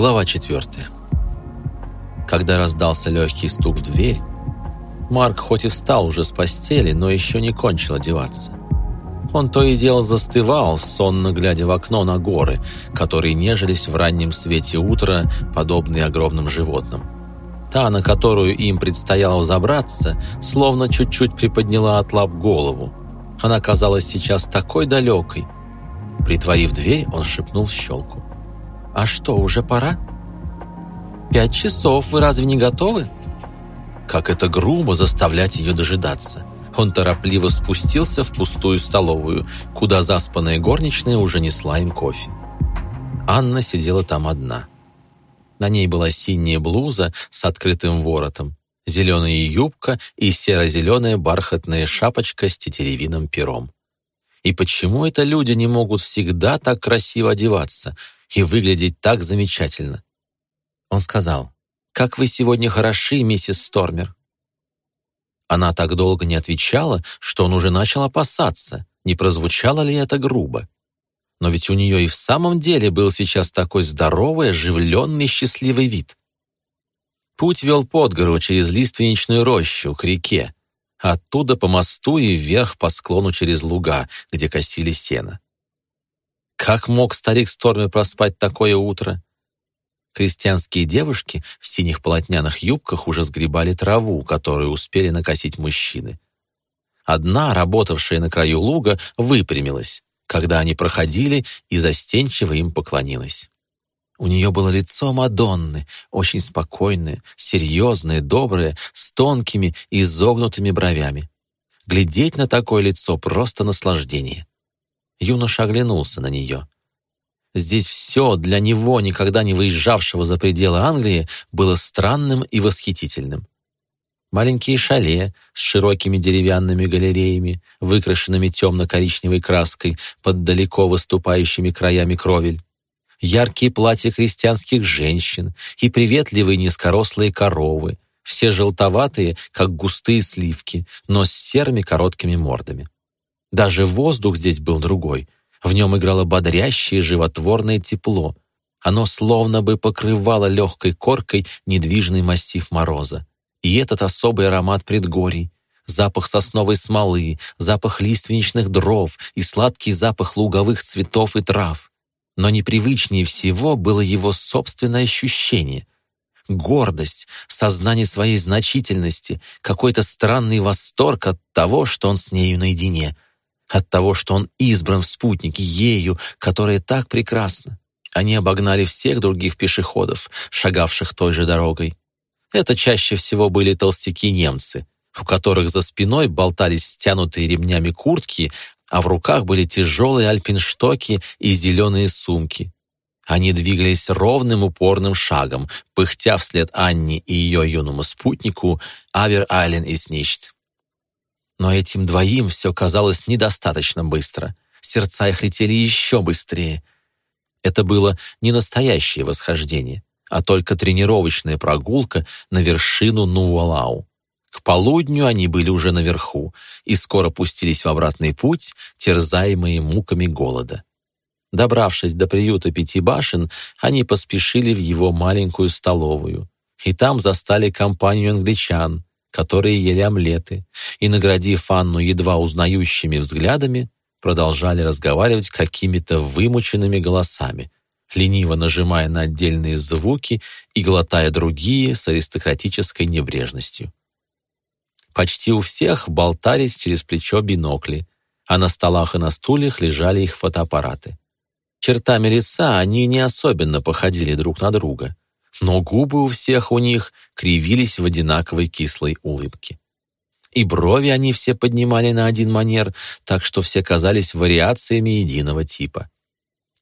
Глава 4. Когда раздался легкий стук в дверь, Марк хоть и встал уже с постели, но еще не кончил одеваться. Он то и дело застывал, сонно глядя в окно на горы, которые нежились в раннем свете утра, подобные огромным животным. Та, на которую им предстояло взобраться, словно чуть-чуть приподняла от лап голову. Она казалась сейчас такой далекой. Притворив дверь, он шепнул в щелку. «А что, уже пора?» «Пять часов, вы разве не готовы?» Как это грубо заставлять ее дожидаться. Он торопливо спустился в пустую столовую, куда заспанная горничная уже несла им кофе. Анна сидела там одна. На ней была синяя блуза с открытым воротом, зеленая юбка и серо-зеленая бархатная шапочка с тетеревиным пером. И почему это люди не могут всегда так красиво одеваться – и выглядеть так замечательно. Он сказал, «Как вы сегодня хороши, миссис Стормер». Она так долго не отвечала, что он уже начал опасаться, не прозвучало ли это грубо. Но ведь у нее и в самом деле был сейчас такой здоровый, оживленный, счастливый вид. Путь вел под гору через лиственничную рощу к реке, оттуда по мосту и вверх по склону через луга, где косили сено. Как мог старик Стормер проспать такое утро? Крестьянские девушки в синих полотняных юбках уже сгребали траву, которую успели накосить мужчины. Одна, работавшая на краю луга, выпрямилась, когда они проходили, и застенчиво им поклонилась. У нее было лицо Мадонны, очень спокойное, серьезное, доброе, с тонкими изогнутыми бровями. Глядеть на такое лицо — просто наслаждение. Юноша оглянулся на нее. Здесь все для него, никогда не выезжавшего за пределы Англии, было странным и восхитительным. Маленькие шале с широкими деревянными галереями, выкрашенными темно-коричневой краской под далеко выступающими краями кровель, яркие платья крестьянских женщин и приветливые низкорослые коровы, все желтоватые, как густые сливки, но с серыми короткими мордами. Даже воздух здесь был другой. В нем играло бодрящее животворное тепло. Оно словно бы покрывало легкой коркой недвижный массив мороза. И этот особый аромат предгорий, запах сосновой смолы, запах лиственничных дров и сладкий запах луговых цветов и трав. Но непривычнее всего было его собственное ощущение. Гордость, сознание своей значительности, какой-то странный восторг от того, что он с нею наедине — от того, что он избран в спутник ею, которая так прекрасна. Они обогнали всех других пешеходов, шагавших той же дорогой. Это чаще всего были толстяки-немцы, у которых за спиной болтались стянутые ремнями куртки, а в руках были тяжелые альпинштоки и зеленые сумки. Они двигались ровным упорным шагом, пыхтя вслед Анне и ее юному спутнику «Авер Айлен из Нищт». Но этим двоим все казалось недостаточно быстро. Сердца их летели еще быстрее. Это было не настоящее восхождение, а только тренировочная прогулка на вершину Нуалау. К полудню они были уже наверху и скоро пустились в обратный путь, терзаемые муками голода. Добравшись до приюта пяти башен, они поспешили в его маленькую столовую. И там застали компанию англичан, которые ели омлеты, и, наградив Анну едва узнающими взглядами, продолжали разговаривать какими-то вымученными голосами, лениво нажимая на отдельные звуки и глотая другие с аристократической небрежностью. Почти у всех болтались через плечо бинокли, а на столах и на стульях лежали их фотоаппараты. Чертами лица они не особенно походили друг на друга но губы у всех у них кривились в одинаковой кислой улыбке. И брови они все поднимали на один манер, так что все казались вариациями единого типа.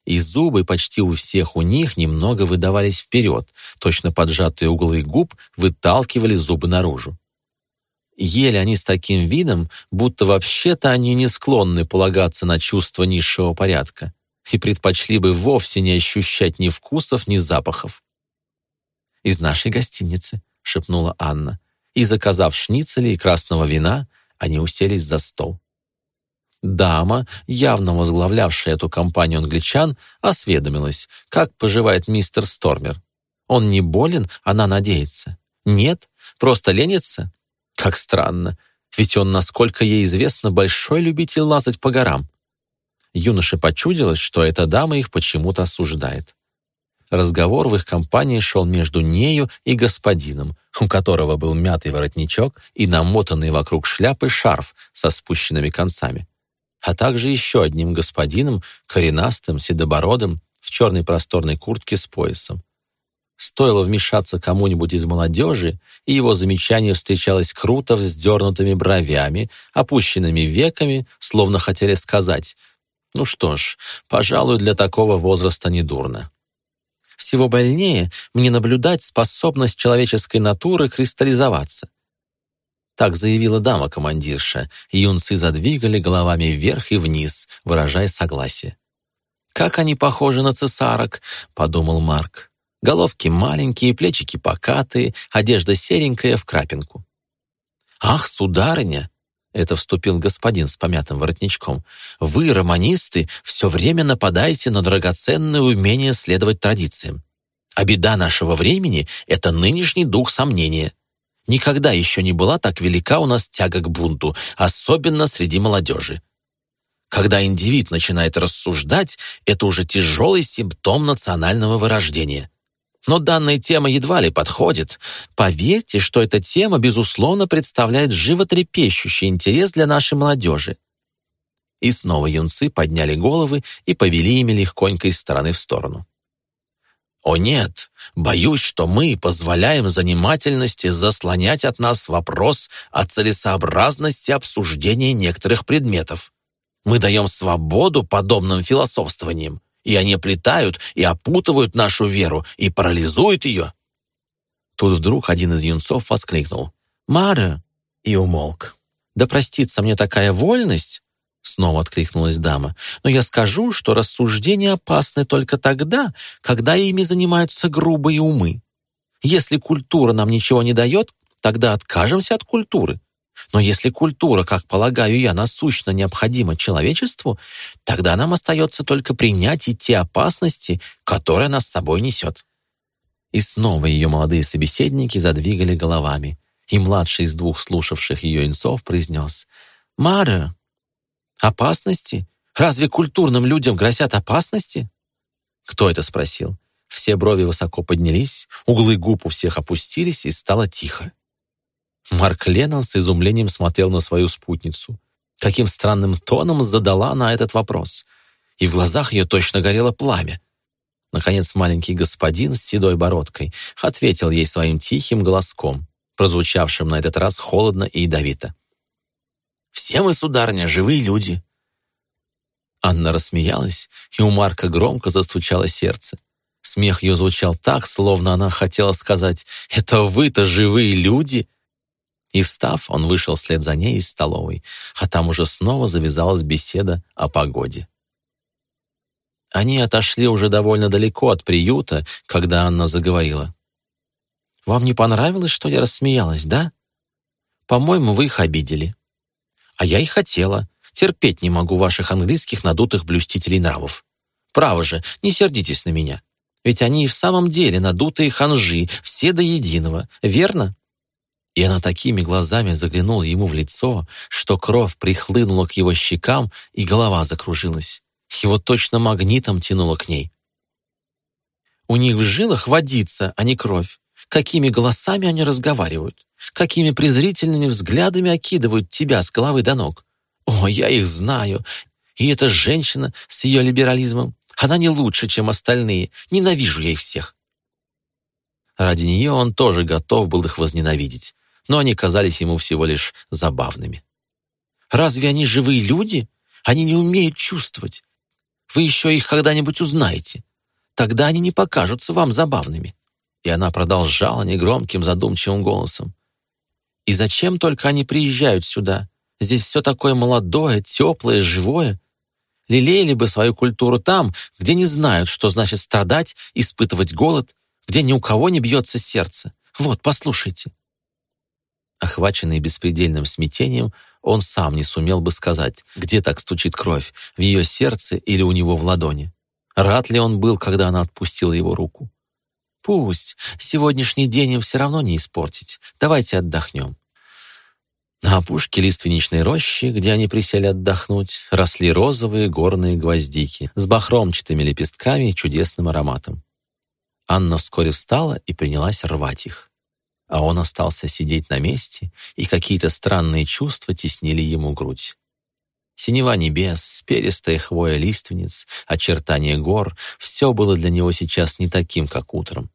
И зубы почти у всех у них немного выдавались вперед, точно поджатые углы губ выталкивали зубы наружу. Ели они с таким видом, будто вообще-то они не склонны полагаться на чувства низшего порядка и предпочли бы вовсе не ощущать ни вкусов, ни запахов из нашей гостиницы», — шепнула Анна. И, заказав шницели и красного вина, они уселись за стол. Дама, явно возглавлявшая эту компанию англичан, осведомилась, как поживает мистер Стормер, Он не болен, она надеется. Нет, просто ленится. Как странно, ведь он, насколько ей известно, большой любитель лазать по горам. Юноше почудилось, что эта дама их почему-то осуждает. Разговор в их компании шел между нею и господином, у которого был мятый воротничок и намотанный вокруг шляпы шарф со спущенными концами, а также еще одним господином, коренастым, седобородым, в черной просторной куртке с поясом. Стоило вмешаться кому-нибудь из молодежи, и его замечание встречалось круто вздернутыми бровями, опущенными веками, словно хотели сказать «Ну что ж, пожалуй, для такого возраста недурно». Всего больнее мне наблюдать способность человеческой натуры кристаллизоваться. Так заявила дама-командирша, юнцы задвигали головами вверх и вниз, выражая согласие. «Как они похожи на цесарок», — подумал Марк. Головки маленькие, плечики покатые, одежда серенькая в крапинку. «Ах, сударыня!» — это вступил господин с помятым воротничком. «Вы, романисты, все время нападаете на драгоценное умение следовать традициям. А беда нашего времени — это нынешний дух сомнения. Никогда еще не была так велика у нас тяга к бунту, особенно среди молодежи. Когда индивид начинает рассуждать, это уже тяжелый симптом национального вырождения. Но данная тема едва ли подходит. Поверьте, что эта тема, безусловно, представляет животрепещущий интерес для нашей молодежи. И снова юнцы подняли головы и повели ими легконько из стороны в сторону. «О нет, боюсь, что мы позволяем занимательности заслонять от нас вопрос о целесообразности обсуждения некоторых предметов. Мы даем свободу подобным философствованиям и они оплетают и опутывают нашу веру и парализуют ее. Тут вдруг один из юнцов воскликнул «Мара!» и умолк. «Да простится мне такая вольность!» Снова откликнулась дама. «Но я скажу, что рассуждения опасны только тогда, когда ими занимаются грубые умы. Если культура нам ничего не дает, тогда откажемся от культуры. Но если культура, как полагаю я, насущно необходима человечеству, тогда нам остается только принять и те опасности, которые она с собой несет. И снова ее молодые собеседники задвигали головами, и младший из двух слушавших ее инцов произнес «Мара, опасности? Разве культурным людям грозят опасности?» Кто это спросил? Все брови высоко поднялись, углы губ у всех опустились, и стало тихо. Марк Леннон с изумлением смотрел на свою спутницу. Каким странным тоном задала она этот вопрос. И в глазах ее точно горело пламя. Наконец маленький господин с седой бородкой ответил ей своим тихим голоском, прозвучавшим на этот раз холодно и ядовито. «Все мы, сударыня, живые люди». Анна рассмеялась, и у Марка громко застучало сердце. Смех ее звучал так, словно она хотела сказать «Это вы-то живые люди!» И встав, он вышел вслед за ней из столовой, а там уже снова завязалась беседа о погоде. Они отошли уже довольно далеко от приюта, когда Анна заговорила. «Вам не понравилось, что я рассмеялась, да? По-моему, вы их обидели. А я и хотела. Терпеть не могу ваших английских надутых блюстителей нравов. Право же, не сердитесь на меня. Ведь они и в самом деле надутые ханжи, все до единого, верно?» И она такими глазами заглянула ему в лицо, что кровь прихлынула к его щекам, и голова закружилась. Его точно магнитом тянуло к ней. У них в жилах водится, а не кровь. Какими голосами они разговаривают, какими презрительными взглядами окидывают тебя с головы до ног. О, я их знаю. И эта женщина с ее либерализмом, она не лучше, чем остальные. Ненавижу я их всех. Ради нее он тоже готов был их возненавидеть но они казались ему всего лишь забавными. «Разве они живые люди? Они не умеют чувствовать. Вы еще их когда-нибудь узнаете. Тогда они не покажутся вам забавными». И она продолжала негромким задумчивым голосом. «И зачем только они приезжают сюда? Здесь все такое молодое, теплое, живое. Лелеяли бы свою культуру там, где не знают, что значит страдать, испытывать голод, где ни у кого не бьется сердце. Вот, послушайте. Охваченный беспредельным смятением, он сам не сумел бы сказать, где так стучит кровь, в ее сердце или у него в ладони. Рад ли он был, когда она отпустила его руку? пусть. Сегодняшний день им все равно не испортить. Давайте отдохнем». На опушке лиственничной рощи, где они присели отдохнуть, росли розовые горные гвоздики с бахромчатыми лепестками и чудесным ароматом. Анна вскоре встала и принялась рвать их. А он остался сидеть на месте, и какие-то странные чувства теснили ему грудь. Синева небес, перистая хвоя лиственниц, очертания гор — все было для него сейчас не таким, как утром.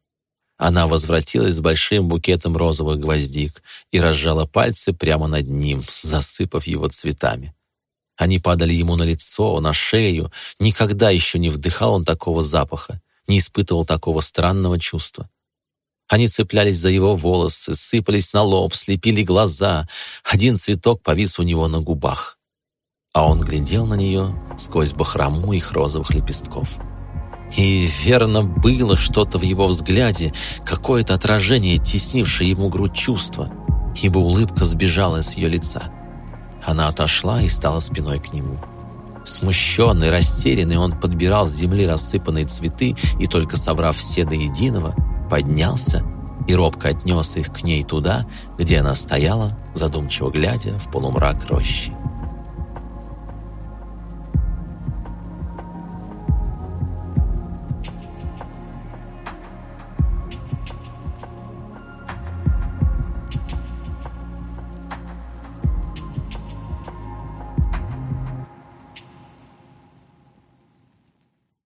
Она возвратилась с большим букетом розовых гвоздик и разжала пальцы прямо над ним, засыпав его цветами. Они падали ему на лицо, на шею. Никогда еще не вдыхал он такого запаха, не испытывал такого странного чувства. Они цеплялись за его волосы, сыпались на лоб, слепили глаза. Один цветок повис у него на губах. А он глядел на нее сквозь бахрому их розовых лепестков. И верно было что-то в его взгляде, какое-то отражение, теснившее ему грудь чувства, ибо улыбка сбежала с ее лица. Она отошла и стала спиной к нему. Смущенный, растерянный, он подбирал с земли рассыпанные цветы и, только собрав все до единого, поднялся и робко отнес их к ней туда, где она стояла, задумчиво глядя в полумрак рощи.